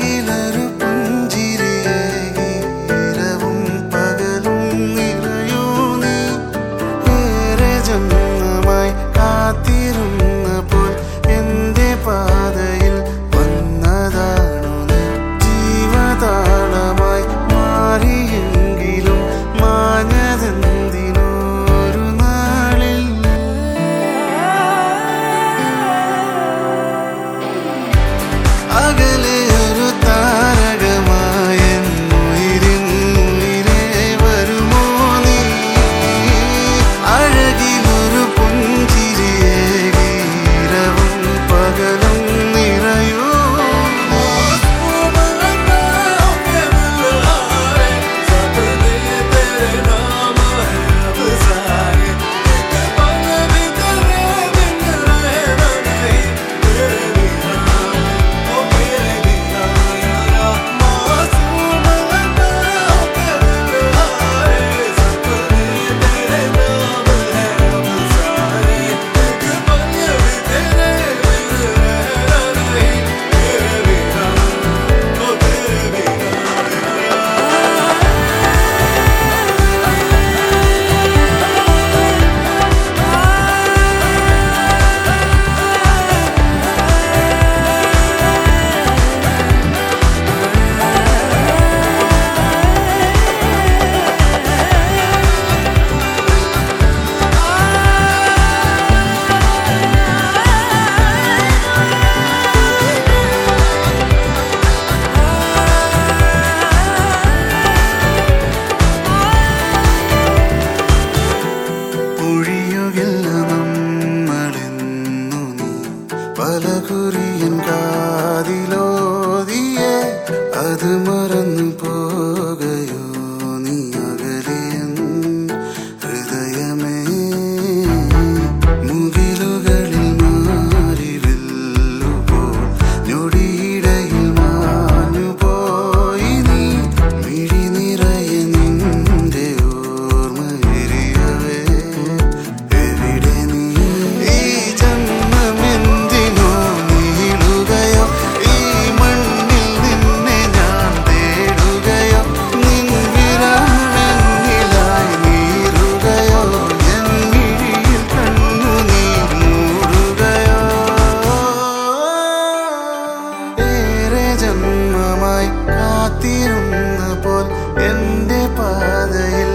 அருகிலரு பல குறியின் காதிலோதியே அது மறந்து ജന്മമായി കാത്തിരുന്ന പോൽ എന്റെ പാതയിൽ